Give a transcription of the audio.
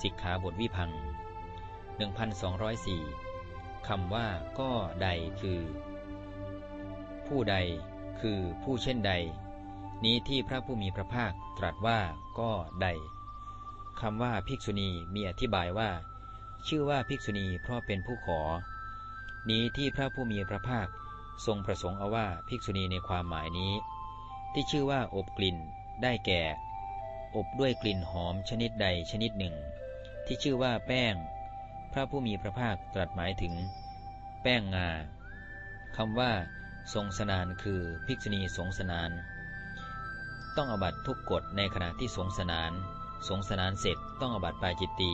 สิกขาบทวิพัง1204คำว่าก็ใดคือ ผู้ใดคือผู้เช่นใด นี้ที่พระผู้มีพระภาคตรัสว่าก็ใดคำว่าภิกษุณีมีอธิบายว่า ชื่อว่าภิกษุณีเพราะเป็นผู้ขอ นี้ที่พระผู้มีพระภาคทรงประสงค์เอาว่าภิกษุณีในความหมายนี้ ที่ชื่อว่าอบกลิ่นได้แก่ อบด้วยกลิ่นหอมชนิดใดชนิดหนึ่ง ที่ชื่อว่าแป้ง พระผู้มีพระภาคตรัสหมายถึง แป้งงาคำว่า ทรงสนานคือภิกษุณีสงสนาน ต้องอบัตทุกกฎในขณะที่สงสนาน สงสนานเสร็จต้องอบัตปาจิตตี